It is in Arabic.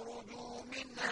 تخرجوا منها